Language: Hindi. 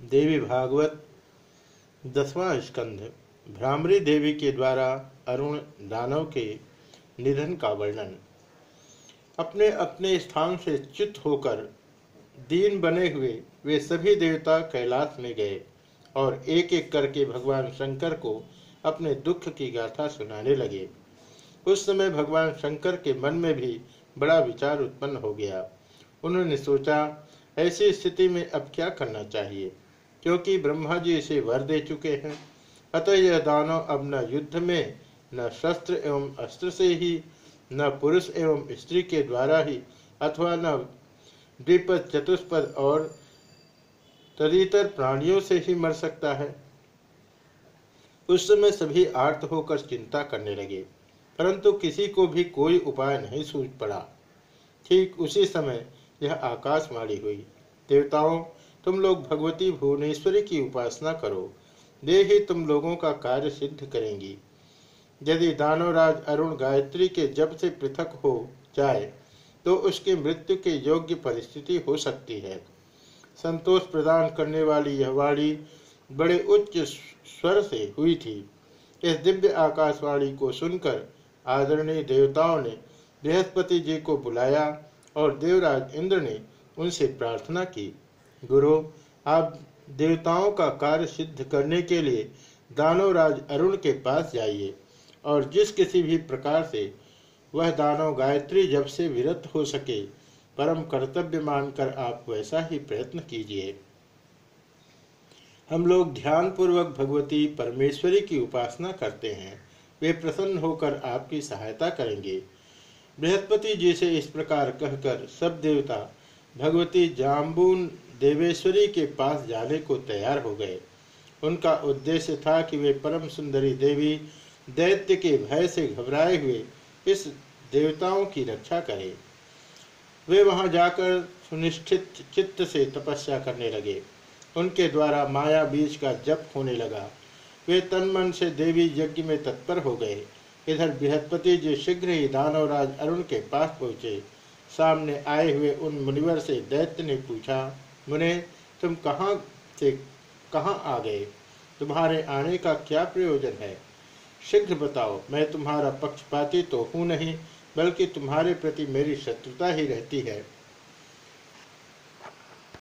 देवी भागवत, दसवां स्कंध, भ्रामरी देवी के द्वारा अरुण दानव के निधन का वर्णन। अपने अपने स्थान से च्युत होकर दीन बने हुए वे सभी देवता कैलाश में गए और एक एक करके भगवान शंकर को अपने दुख की गाथा सुनाने लगे। उस समय भगवान शंकर के मन में भी बड़ा विचार उत्पन्न हो गया। उन्होंने सोचा, ऐसी स्थिति में अब क्या करना चाहिए? क्योंकि ब्रह्मा जी इसे वर दे चुके हैं। अतः यह दानव अब न युद्ध में, न शस्त्र एवं अस्त्र से ही, न पुरुष एवं स्त्री के द्वारा ही, अथवा न द्विपद, चतुष्पद और तदितर प्राणियों से ही मर सकता है। उस समय सभी आर्त होकर चिंता करने लगे, परंतु किसी को भी कोई उपाय नहीं सूझ पड़ा। ठीक उसी समय यह आकाशवाणी हुई। देवताओं तुम लोग भगवती भुवनेश्वरी की उपासना करो। वे ही तुम लोगों का कार्य सिद्ध करेंगी। यदि दानवराज अरुण गायत्री के जब से पृथक हो जाए तो उसकी मृत्यु के योग्य परिस्थिति हो सकती है। संतोष प्रदान करने वाली यह वाणी बड़े उच्च स्वर से हुई थी। इस दिव्य आकाशवाणी को सुनकर आदरणीय देवताओं ने बृहस्पति जी को बुलाया और देवराज इंद्र ने उनसे प्रार्थना की। गुरु, आप देवताओं का कार्य सिद्ध करने के लिए दानवराज अरुण के पास जाइए और जिस किसी भी प्रकार से वह दानव गायत्री जब से विरत हो सके, परम कर्तव्य मानकर आप वैसा ही प्रयत्न कीजिए। हम लोग ध्यान पूर्वक भगवती परमेश्वरी की उपासना करते हैं। वे प्रसन्न होकर आपकी सहायता करेंगे। बृहस्पति जी से इस प्रकार कहकर सब देवता भगवती जाम्बून देवेश्वरी के पास जाने को तैयार हो गए। उनका उद्देश्य था कि वे परम सुंदरी देवी दैत्य के भय से घबराए हुए इस देवताओं की रक्षा करें। वे वहाँ जाकर सुनिश्चित चित्त से तपस्या करने लगे। उनके द्वारा माया बीज का जप होने लगा। वे तन मन से देवी यज्ञ में तत्पर हो गए। इधर बृहस्पति जी शीघ्र ही दानवराज अरुण के पास पहुँचे। सामने आए हुए उन मुनिवर से दैत्य ने पूछा, मुने, तुम कहाँ से, कहाँ आ गए? तुम्हारे आने का क्या प्रयोजन है? शीघ्र बताओ, मैं तुम्हारा पक्षपाती तो हूँ नहीं, बल्कि तुम्हारे प्रति मेरी शत्रुता ही रहती है।